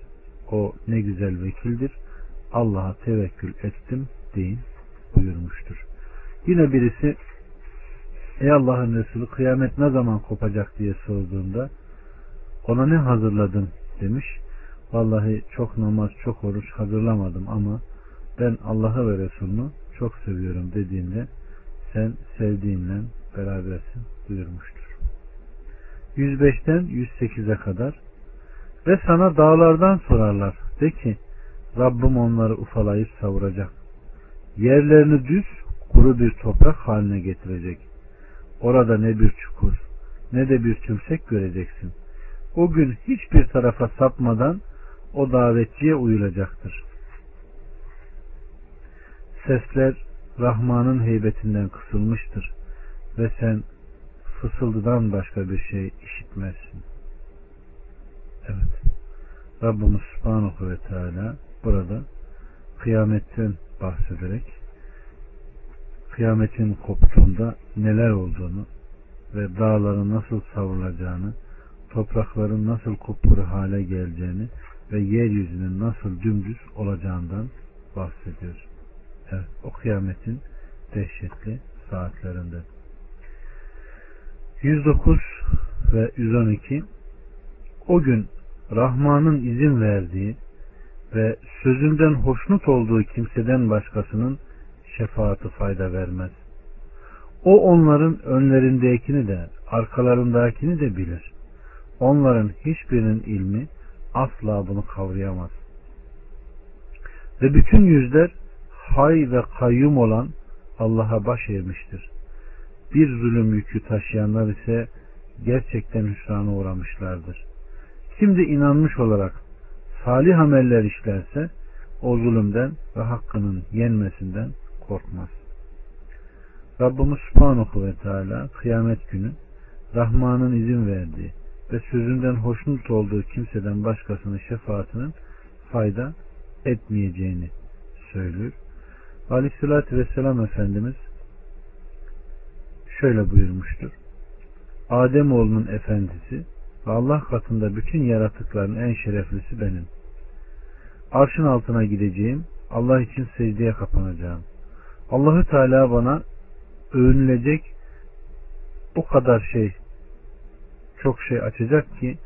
O ne güzel vekildir. Allah'a tevekkül ettim deyin buyurmuştur. Yine birisi Ey Allah'ın Resulü kıyamet ne zaman kopacak diye sorduğunda ona ne hazırladın demiş. Vallahi çok namaz, çok oruç hazırlamadım ama ben Allah'ı ve Resulünü çok seviyorum dediğinde sen sevdiğinle berabersin buyurmuştur. 105'ten 108'e kadar ve sana dağlardan sorarlar. De ki Rabbim onları ufalayıp savuracak. Yerlerini düz kuru bir toprak haline getirecek. Orada ne bir çukur ne de bir tümsek göreceksin. O gün hiçbir tarafa sapmadan o davetçiye uyulacaktır. Sesler Rahman'ın heybetinden kısılmıştır ve sen fısıldıdan başka bir şey işitmezsin. Evet. Rabbimiz Subhanahu ve Teala burada kıyametten bahsederek kıyametin koptuğunda neler olduğunu ve dağların nasıl savrulacağını, toprakların nasıl kupkuru hale geleceğini ve yeryüzünün nasıl dümdüz olacağından bahsediyor. Evet, o kıyametin dehşetli saatlerinde. 109 ve 112 O gün Rahman'ın izin verdiği ve sözünden hoşnut olduğu kimseden başkasının şefaati fayda vermez. O onların önlerindekini de arkalarındakini de bilir. Onların hiçbirinin ilmi asla bunu kavrayamaz. Ve bütün yüzler hay ve kayyum olan Allah'a baş eğmiştir. Bir zulüm yükü taşıyanlar ise gerçekten hüsrana uğramışlardır. Kim de inanmış olarak salih ameller işlerse o zulümden ve hakkının yenmesinden korkmaz. Rabbimiz Subhanahu ve Teala kıyamet günü Rahman'ın izin verdiği ve sözünden hoşnut olduğu kimseden başkasının şefaatinin fayda etmeyeceğini söylüyor. Aleyhissalatü Vesselam Efendimiz şöyle buyurmuştur. Adem oğlunun efendisi ve Allah katında bütün yaratıkların en şereflisi benim. Arşın altına gideceğim, Allah için secdeye kapanacağım. Allahü Teala bana övünülecek o kadar şey çok şey açacak ki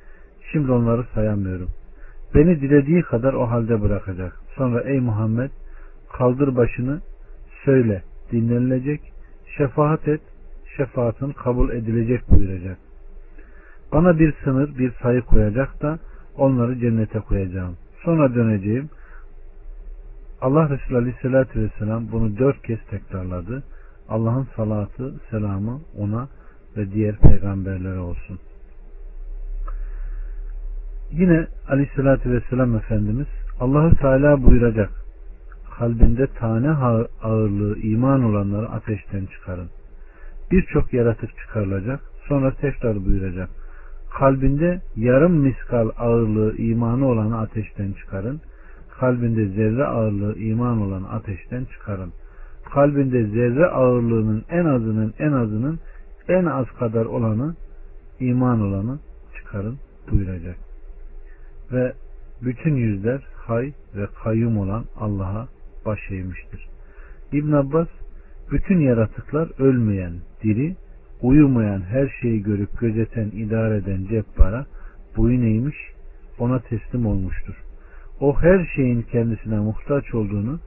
şimdi onları sayamıyorum. Beni dilediği kadar o halde bırakacak. Sonra ey Muhammed kaldır başını söyle dinlenilecek şefaat et şefaatin kabul edilecek buyuracak. Bana bir sınır bir sayı koyacak da onları cennete koyacağım. Sonra döneceğim. Allah Resulü Aleyhisselatü Vesselam bunu dört kez tekrarladı. Allah'ın salatı, selamı ona ve diğer peygamberlere olsun. Yine Aleyhisselatü Vesselam Efendimiz Allahü Teala buyuracak. Kalbinde tane ağırlığı iman olanları ateşten çıkarın. Birçok yaratık çıkarılacak. Sonra tekrar buyuracak. Kalbinde yarım miskal ağırlığı imanı olanı ateşten çıkarın. Kalbinde zerre ağırlığı iman olanı ateşten çıkarın. Kalbinde zerre ağırlığının en azının en azının en az kadar olanı iman olanı çıkarın buyuracak. Ve bütün yüzler hay ve kayyum olan Allah'a baş eğmiştir. İbn Abbas bütün yaratıklar ölmeyen, diri, uyumayan her şeyi görüp gözeten, idare eden cebbara boyun eğmiş, ona teslim olmuştur. O her şeyin kendisine muhtaç olduğunu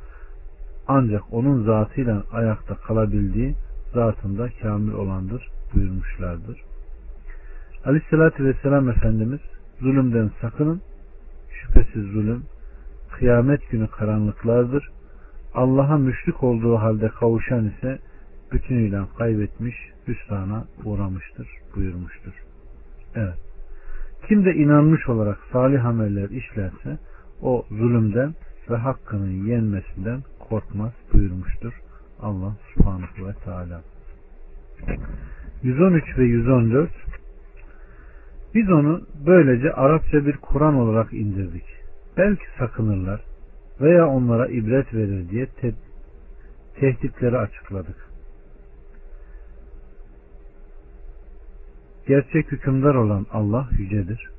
ancak onun zatıyla ayakta kalabildiği zatında kamil olandır buyurmuşlardır. Aleyhissalatü Vesselam Efendimiz zulümden sakının. Şüphesiz zulüm kıyamet günü karanlıklardır. Allah'a müşrik olduğu halde kavuşan ise bütünüyle kaybetmiş, hüsrana uğramıştır buyurmuştur. Evet. Kim de inanmış olarak salih ameller işlerse o zulümden ve hakkının yenmesinden korkmaz buyurmuştur. Allah subhanahu ve teala. 113 ve 114 Biz onu böylece Arapça bir Kur'an olarak indirdik. Belki sakınırlar veya onlara ibret verir diye te tehditleri açıkladık. Gerçek hükümdar olan Allah yücedir.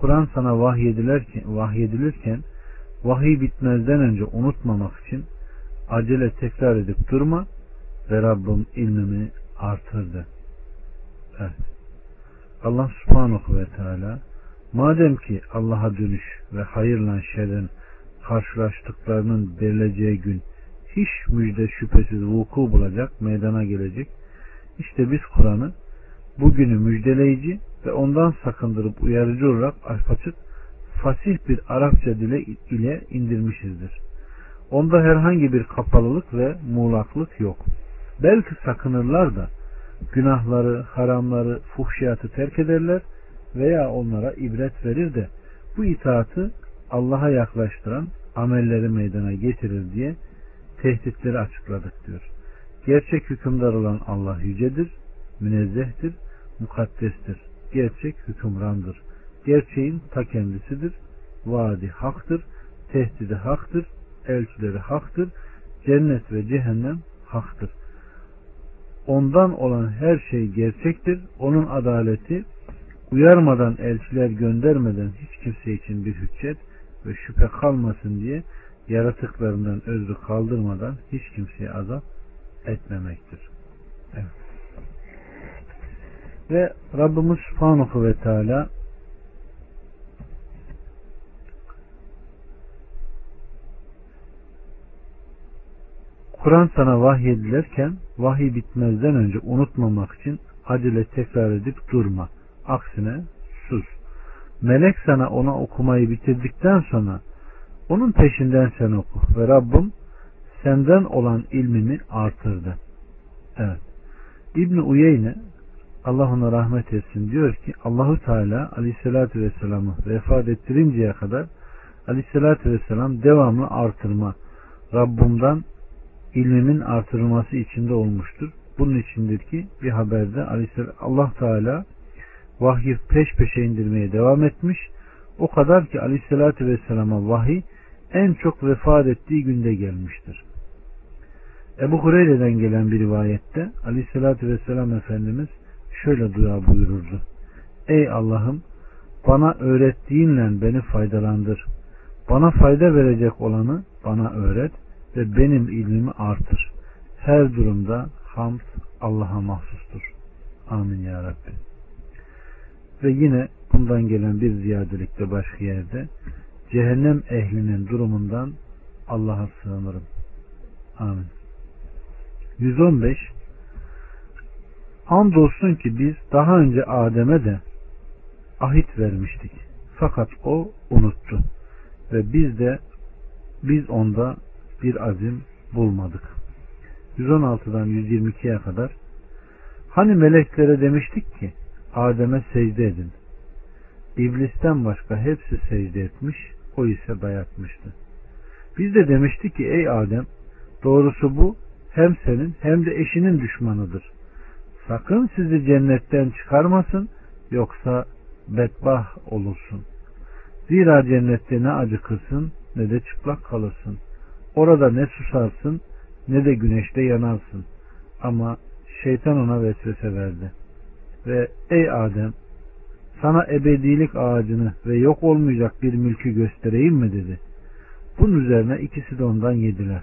Kur'an sana vahyedilirken, vahyedilirken vahiy bitmezden önce unutmamak için acele tekrar edip durma ve Rabbim ilmimi artırdı. Evet. Allah subhanahu ve teala madem ki Allah'a dönüş ve hayırla şerrin karşılaştıklarının verileceği gün hiç müjde şüphesiz vuku bulacak, meydana gelecek. İşte biz Kur'an'ı bugünü müjdeleyici ve ondan sakındırıp uyarıcı olarak açık fasih bir Arapça dile ile indirmişizdir. Onda herhangi bir kapalılık ve muğlaklık yok. Belki sakınırlar da günahları, haramları, fuhşiyatı terk ederler veya onlara ibret verir de bu itaatı Allah'a yaklaştıran amelleri meydana getirir diye tehditleri açıkladık diyor. Gerçek hükümdar olan Allah yücedir, münezzehtir, mukaddestir. Gerçek hükümrandır. Gerçeğin ta kendisidir. Vaadi haktır, tehdidi haktır, elçileri haktır, cennet ve cehennem haktır. ondan olan her şey gerçektir. Onun adaleti uyarmadan elçiler göndermeden hiç kimse için bir hüccet ve şüphe kalmasın diye yaratıklarından özrü kaldırmadan hiç kimseye azap etmemektir. Evet. Ve Rabbimiz Subhanahu ve Teala Kur'an sana vahyedilirken vahiy bitmezden önce unutmamak için acele tekrar edip durma. Aksine sus. Melek sana ona okumayı bitirdikten sonra onun peşinden sen oku. Ve Rabbim senden olan ilmini artırdı. Evet. İbni Uyeyne Allah ona rahmet etsin diyor ki Allahu Teala Aleyhisselatü Vesselam'ı vefat ettirinceye kadar Aleyhisselatü Vesselam devamlı artırma Rabbimden ilmimin artırılması içinde olmuştur. Bunun içindir ki bir haberde Allah Teala vahyi peş peşe indirmeye devam etmiş. O kadar ki aleyhissalatü vesselama vahiy en çok vefat ettiği günde gelmiştir. Ebu Hureyre'den gelen bir rivayette aleyhissalatü vesselam Efendimiz şöyle dua buyururdu. Ey Allah'ım bana öğrettiğinle beni faydalandır. Bana fayda verecek olanı bana öğret ve benim ilmimi artır. Her durumda hamd Allah'a mahsustur. Amin ya Rabbi. Ve yine bundan gelen bir ziyadelikte başka yerde cehennem ehlinin durumundan Allah'a sığınırım. Amin. 115 Andolsun ki biz daha önce Adem'e de ahit vermiştik. Fakat o unuttu. Ve biz de biz onda bir azim bulmadık. 116'dan 122'ye kadar Hani meleklere demiştik ki Adem'e secde edin. İblisten başka hepsi secde etmiş, o ise dayatmıştı. Biz de demiştik ki ey Adem, doğrusu bu hem senin hem de eşinin düşmanıdır. Sakın sizi cennetten çıkarmasın, yoksa bedbah olursun. Zira cennette ne acıkırsın ne de çıplak kalırsın. Orada ne susarsın ne de güneşte yanarsın. Ama şeytan ona vesvese verdi. Ve ey Adem sana ebedilik ağacını ve yok olmayacak bir mülkü göstereyim mi dedi. Bunun üzerine ikisi de ondan yediler.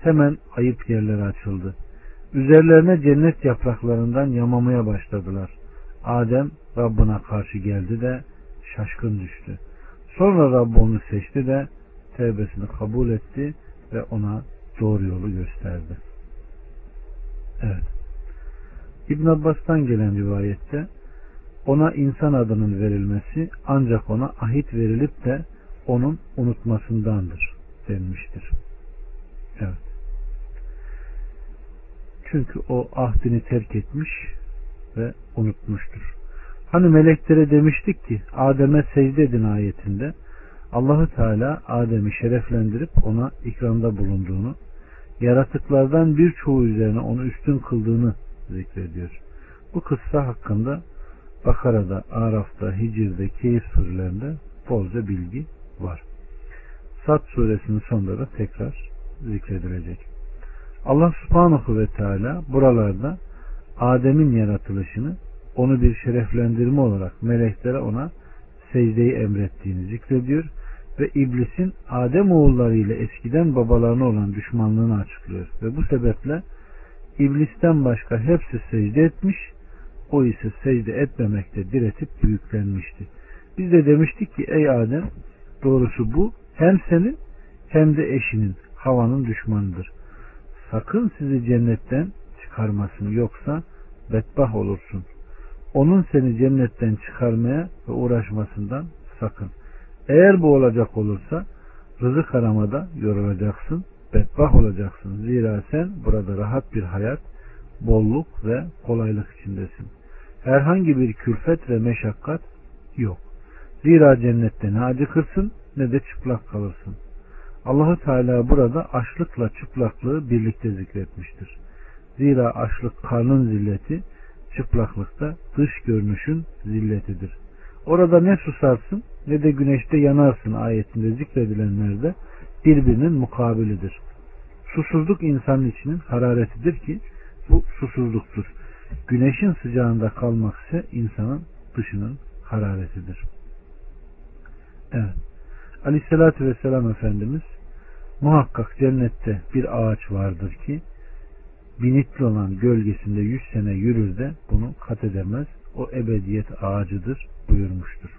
Hemen ayıp yerler açıldı. Üzerlerine cennet yapraklarından yamamaya başladılar. Adem Rabbına karşı geldi de şaşkın düştü. Sonra Rabb onu seçti de tevbesini kabul etti ve ona doğru yolu gösterdi. Evet. İbn Abbas'tan gelen rivayette ona insan adının verilmesi ancak ona ahit verilip de onun unutmasındandır denmiştir. Evet. Çünkü o ahdini terk etmiş ve unutmuştur. Hani meleklere demiştik ki Adem'e secde edin ayetinde Allahü Teala Adem'i şereflendirip ona ikramda bulunduğunu, yaratıklardan birçoğu üzerine onu üstün kıldığını zikrediyor. Bu kıssa hakkında Bakara'da, Araf'ta, Hicr'de, Keyif surelerinde bolca bilgi var. Sat suresinin sonunda da tekrar zikredilecek. Allah subhanahu ve teala buralarda Adem'in yaratılışını onu bir şereflendirme olarak meleklere ona secdeyi emrettiğini zikrediyor ve iblisin Adem oğulları ile eskiden babalarına olan düşmanlığını açıklıyor. Ve bu sebeple iblisten başka hepsi secde etmiş, o ise secde etmemekte diretip büyüklenmişti. Biz de demiştik ki ey Adem doğrusu bu hem senin hem de eşinin havanın düşmanıdır. Sakın sizi cennetten çıkarmasın yoksa bedbah olursun. Onun seni cennetten çıkarmaya ve uğraşmasından sakın. Eğer bu olacak olursa rızık aramada yorulacaksın, bedbah olacaksın. Zira sen burada rahat bir hayat, bolluk ve kolaylık içindesin. Herhangi bir külfet ve meşakkat yok. Zira cennette ne acıkırsın ne de çıplak kalırsın. Allahu Teala burada açlıkla çıplaklığı birlikte zikretmiştir. Zira açlık karnın zilleti, çıplaklıkta dış görünüşün zilletidir. Orada ne susarsın ne de güneşte yanarsın ayetinde zikredilenler de birbirinin mukabilidir. Susuzluk insanın içinin hararetidir ki Bu susuzluktur. Güneşin sıcağında kalmak ise insanın dışının hararetidir. Evet. Aleyhissalatü Vesselam Efendimiz muhakkak cennette bir ağaç vardır ki binitli olan gölgesinde yüz sene yürür de bunu kat edemez. O ebediyet ağacıdır buyurmuştur.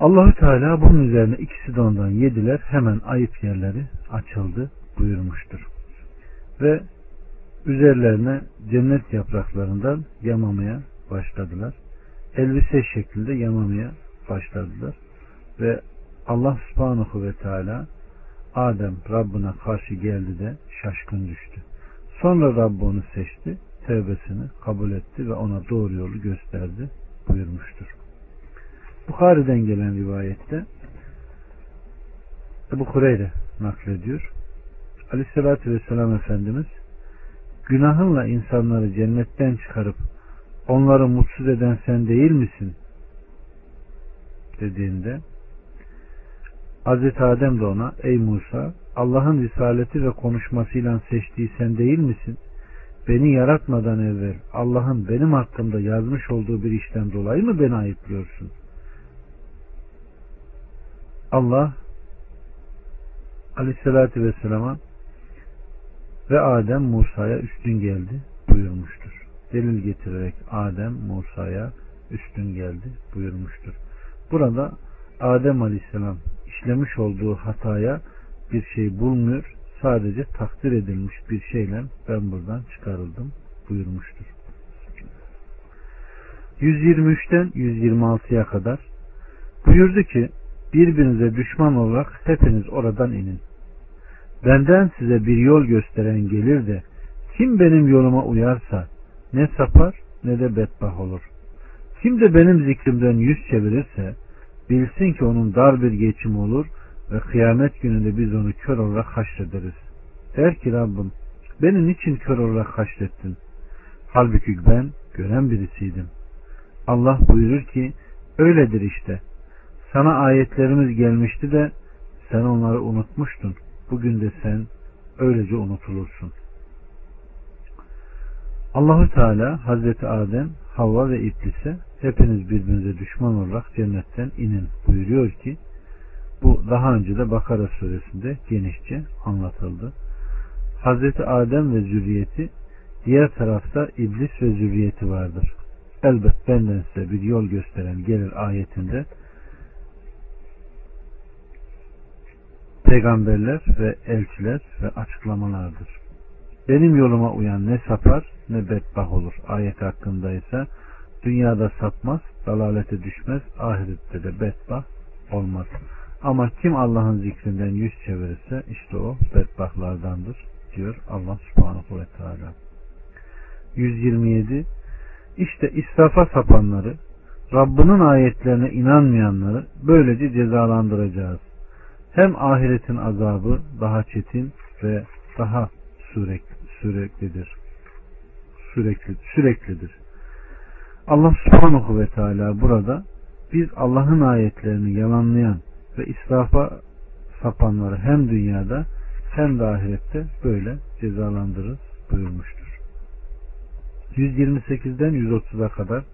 Allahü Teala bunun üzerine ikisi de ondan yediler. Hemen ayıp yerleri açıldı buyurmuştur. Ve üzerlerine cennet yapraklarından yamamaya başladılar. Elbise şeklinde yamamaya başladılar. Ve Allah subhanahu ve teala Adem Rabbine karşı geldi de şaşkın düştü. Sonra Rabb onu seçti, tevbesini kabul etti ve ona doğru yolu gösterdi buyurmuştur. Bukhari'den gelen rivayette Ebu Hureyre naklediyor. Aleyhissalatü Vesselam Efendimiz günahınla insanları cennetten çıkarıp onları mutsuz eden sen değil misin? dediğinde Hazreti Adem de ona ey Musa Allah'ın risaleti ve konuşmasıyla seçtiği sen değil misin? Beni yaratmadan evvel Allah'ın benim hakkımda yazmış olduğu bir işten dolayı mı beni ayıplıyorsun? Allah Aleyhisselatü Vesselam'a ve Adem Musa'ya üstün geldi buyurmuştur. Delil getirerek Adem Musa'ya üstün geldi buyurmuştur. Burada Adem Aleyhisselam işlemiş olduğu hataya bir şey bulmuyor. Sadece takdir edilmiş bir şeyle ben buradan çıkarıldım buyurmuştur. 123'ten 126'ya kadar buyurdu ki birbirinize düşman olarak hepiniz oradan inin. Benden size bir yol gösteren gelir de kim benim yoluma uyarsa ne sapar ne de bedbah olur. Kim de benim zikrimden yüz çevirirse bilsin ki onun dar bir geçim olur ve kıyamet gününde biz onu kör olarak haşrederiz. Der ki Rabbim beni niçin kör olarak haşrettin? Halbuki ben gören birisiydim. Allah buyurur ki öyledir işte. Sana ayetlerimiz gelmişti de sen onları unutmuştun. Bugün de sen öylece unutulursun. Allahü Teala Hazreti Adem, Havva ve İblis'e hepiniz birbirinize düşman olarak cennetten inin buyuruyor ki bu daha önce de Bakara suresinde genişçe anlatıldı. Hazreti Adem ve zürriyeti diğer tarafta iblis ve zürriyeti vardır. Elbet benden size bir yol gösteren gelir ayetinde peygamberler ve elçiler ve açıklamalardır. Benim yoluma uyan ne sapar ne bedbah olur. Ayet hakkında ise dünyada sapmaz, dalalete düşmez, ahirette de bedbah olmaz. Ama kim Allah'ın zikrinden yüz çevirirse işte o bedbahtlardandır diyor Allah subhanahu ve teala. 127 İşte israfa sapanları Rabbinin ayetlerine inanmayanları böylece cezalandıracağız. Hem ahiretin azabı daha çetin ve daha sürekli, süreklidir. Sürekli, süreklidir. Allah subhanahu ve teala burada biz Allah'ın ayetlerini yalanlayan ve israfa sapanları hem dünyada hem de ahirette böyle cezalandırır buyurmuştur. 128'den 130'a kadar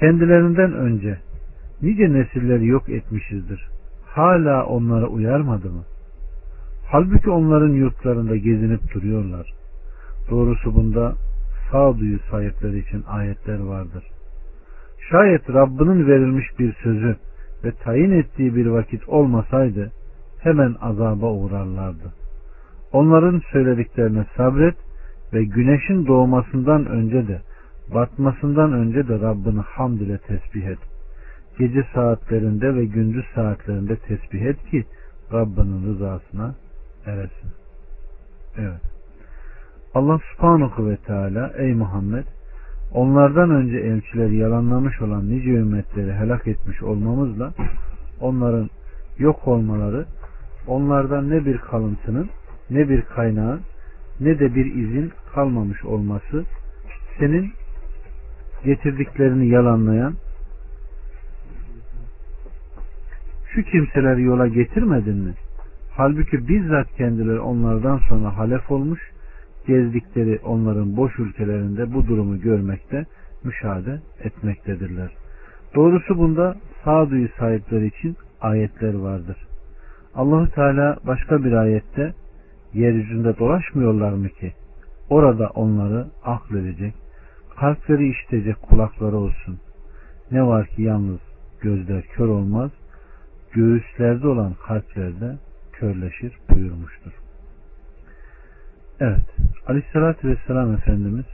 kendilerinden önce nice nesilleri yok etmişizdir. Hala onlara uyarmadı mı? Halbuki onların yurtlarında gezinip duruyorlar. Doğrusu bunda sağduyu sahipleri için ayetler vardır. Şayet Rabbinin verilmiş bir sözü ve tayin ettiği bir vakit olmasaydı hemen azaba uğrarlardı. Onların söylediklerine sabret ve güneşin doğmasından önce de batmasından önce de Rabbini hamd ile tesbih et. Gece saatlerinde ve gündüz saatlerinde tesbih et ki Rabbinin rızasına eresin. Evet. Allah subhanahu ve teala ey Muhammed onlardan önce elçileri yalanlamış olan nice ümmetleri helak etmiş olmamızla onların yok olmaları onlardan ne bir kalıntının ne bir kaynağın ne de bir izin kalmamış olması senin getirdiklerini yalanlayan şu kimseleri yola getirmedin mi? Halbuki bizzat kendileri onlardan sonra halef olmuş gezdikleri onların boş ülkelerinde bu durumu görmekte, müşahede etmektedirler. Doğrusu bunda sağduyu sahipleri için ayetler vardır. Allahu Teala başka bir ayette yeryüzünde dolaşmıyorlar mı ki orada onları akledecek, kalpleri işitecek kulakları olsun. Ne var ki yalnız gözler kör olmaz, göğüslerde olan kalplerde körleşir buyurmuştur. Evet, Aleyhisselatü Vesselam Efendimiz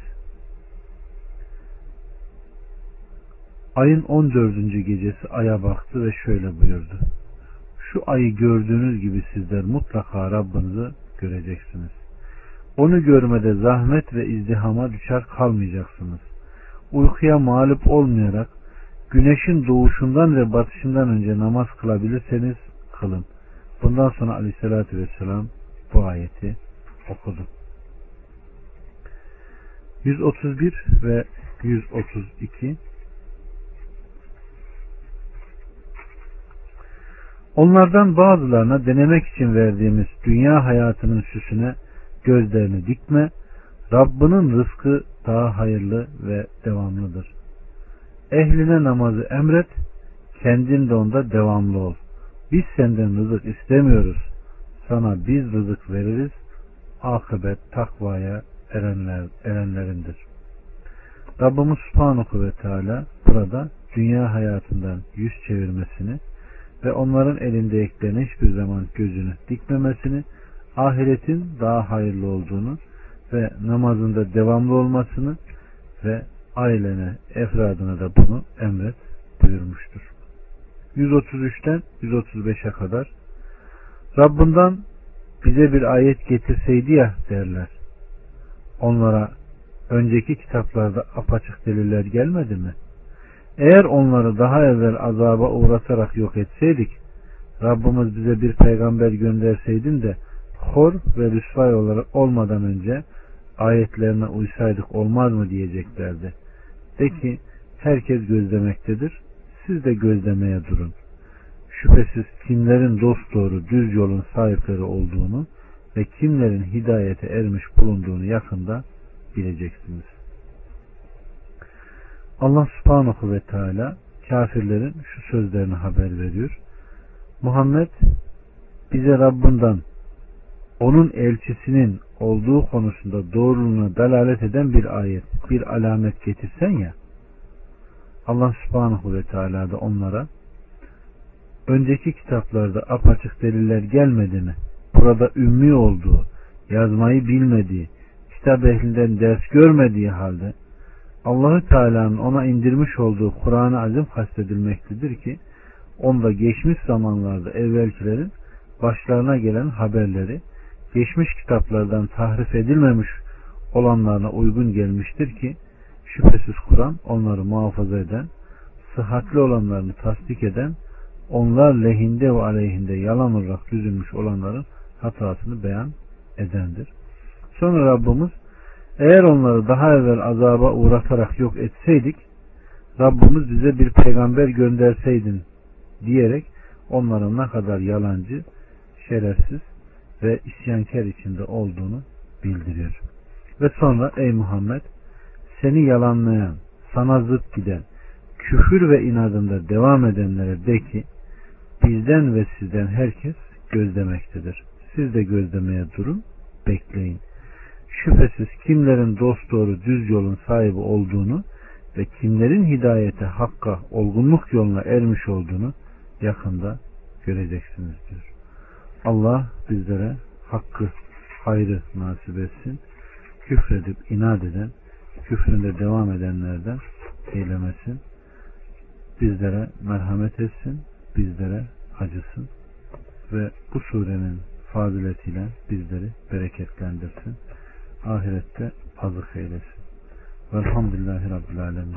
ayın 14. gecesi aya baktı ve şöyle buyurdu. Şu ayı gördüğünüz gibi sizler mutlaka Rabbinizi göreceksiniz. Onu görmede zahmet ve izdihama düşer kalmayacaksınız. Uykuya mağlup olmayarak güneşin doğuşundan ve batışından önce namaz kılabilirseniz kılın. Bundan sonra aleyhissalatü vesselam bu ayeti okudu. 131 ve 132 Onlardan bazılarına denemek için verdiğimiz dünya hayatının süsüne gözlerini dikme, Rabbinin rızkı daha hayırlı ve devamlıdır. Ehline namazı emret, kendin de onda devamlı ol. Biz senden rızık istemiyoruz. Sana biz rızık veririz. Akıbet takvaya erenler, erenlerindir. Rabbimiz Subhanahu ve Teala burada dünya hayatından yüz çevirmesini ve onların elindeyeklerine hiçbir zaman gözünü dikmemesini, ahiretin daha hayırlı olduğunu ve namazında devamlı olmasını ve ailene, efradına da bunu emret buyurmuştur. 133'ten 135'e kadar Rabbinden bize bir ayet getirseydi ya derler. Onlara önceki kitaplarda apaçık deliller gelmedi mi? Eğer onları daha evvel azaba uğratarak yok etseydik, Rabbimiz bize bir peygamber gönderseydin de hor ve rüsvay olarak olmadan önce ayetlerine uysaydık olmaz mı diyeceklerdi. De ki herkes gözlemektedir. Siz de gözlemeye durun. Şüphesiz kimlerin dost doğru düz yolun sahipleri olduğunu ve kimlerin hidayete ermiş bulunduğunu yakında bileceksiniz. Allah subhanahu ve teala kafirlerin şu sözlerini haber veriyor. Muhammed bize Rabbinden onun elçisinin olduğu konusunda doğruluğuna dalalet eden bir ayet, bir alamet getirsen ya Allah subhanahu ve teala da onlara önceki kitaplarda apaçık deliller gelmedi mi? Burada ümmi olduğu, yazmayı bilmediği, kitap ehlinden ders görmediği halde Allahü Teala'nın ona indirmiş olduğu Kur'an-ı Azim kastedilmektedir ki onda geçmiş zamanlarda evvelkilerin başlarına gelen haberleri geçmiş kitaplardan tahrif edilmemiş olanlarına uygun gelmiştir ki şüphesiz Kur'an onları muhafaza eden, sıhhatli olanlarını tasdik eden, onlar lehinde ve aleyhinde yalan olarak düzülmüş olanların hatasını beyan edendir. Sonra Rabbimiz eğer onları daha evvel azaba uğratarak yok etseydik Rabbimiz bize bir peygamber gönderseydin diyerek onların ne kadar yalancı, şerefsiz ve isyankar içinde olduğunu bildiriyor. Ve sonra ey Muhammed seni yalanlayan, sana zıt giden, küfür ve inadında devam edenlere de ki bizden ve sizden herkes gözlemektedir. Siz de gözlemeye durun, bekleyin. Şüphesiz kimlerin dost doğru düz yolun sahibi olduğunu ve kimlerin hidayete hakka olgunluk yoluna ermiş olduğunu yakında göreceksiniz diyor. Allah bizlere hakkı, hayrı nasip etsin. Küfredip inat eden, küfründe devam edenlerden eylemesin. Bizlere merhamet etsin, bizlere acısın ve bu surenin faziletiyle bizleri bereketlendirsin. Ahirette azık eylesin. Velhamdülillahi Rabbil Alemin.